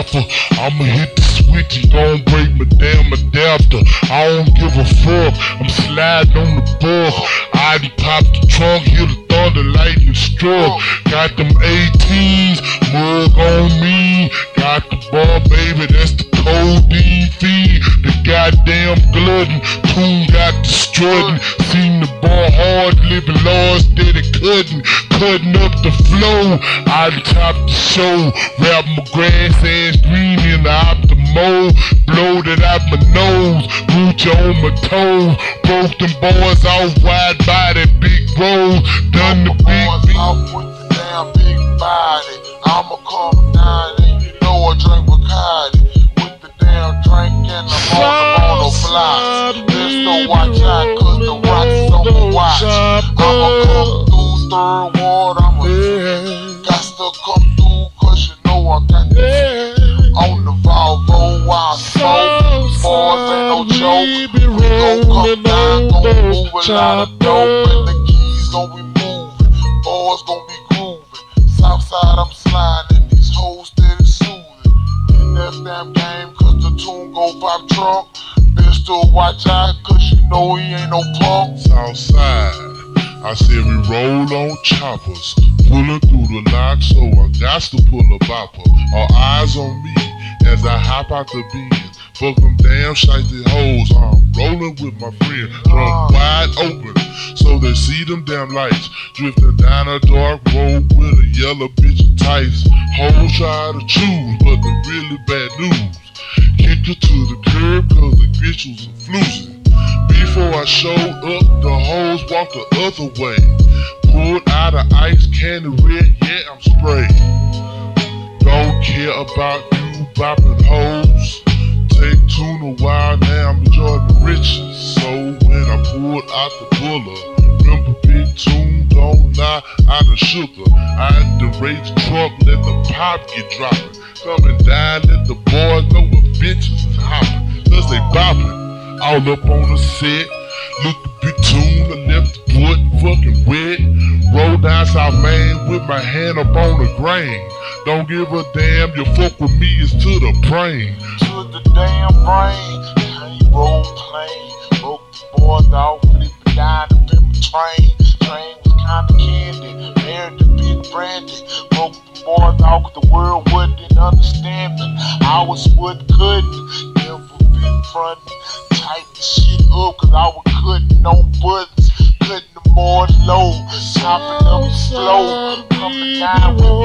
rapper. I'ma hit the switch and gon' break my damn adapter. I don't give a fuck. I'm sliding on the bus. I pop the trunk, hear the thunder, lightning struck. Got them 18s, mug on me. Got the bar, baby, that's the codeine feed. The goddamn glutton, tune got the strutting. Seen the bar hard, living lost, that it couldn't. Cutting up the flow, I top the show. Rap my grass ass green in the optimo. Blow that out my nose, Gucci on my toes. Broke them boys off wide by that big road. Done the big beat. Off with the damn big body. I'ma calm down and you know I drink Bacardi. With the damn drink and I'm on the blocks. Pistol watch out cause the rocks on the watch. I'ma come through third come through cause you know I got the yeah. on the Volvo I smoke. Boys ain't no joke. We gon' come down, gon' move a lot of dope and the keys gon' be moving. Boys gon' be grooving. Southside I'm sliding, these hoes steady soothing. In that damn game cause the tune gon' pop trunk. Pistol watch out cause you know he ain't no punk. Southside. I said we roll on choppers, pulling through the lock, so I got to pull a bopper. All eyes on me as I hop out the Benz. Fuck them damn shitey hoes, I'm rolling with my friend, trunk wide open, so they see them damn lights. Drifting down a dark road with a yellow bitch in tights. Hoes try to choose, but the really bad news. Kick her to the curb, cause the bitch was a floozy. Before I showed up, hoes walked the other way. Pulled out of ice candy red, yeah, I'm sprayed. Don't care about you bopping hoes. Take tuna while now I'm enjoying the riches. So when I pulled out the buller, remember big tune, don't lie, I done sugar. I had the race truck, let the pop get dropping. Coming down, let the boys know what bitches is hopping. Cause they bopping all up on the set. Look big tune, fucking wet. Roll down South Main with my hand up on the grain. Don't give a damn, you fuck with me, it's to the brain. To the damn brain. Can't roll plain. Broke the boys off, flipping down the train. Train was kinda candy. Married the big brandy. Broke the boys off, the world wouldn't understand me. I was what couldn't. Never been frontin' tight the shit up cause I was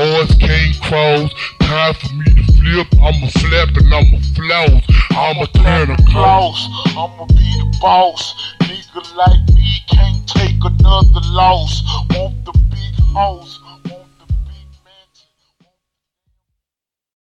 boys can't cross. Time for me to flip, I'ma flap and I'ma floss. I'ma turn a close, I'ma be the boss. Nigga like me can't take another loss. Want the big house.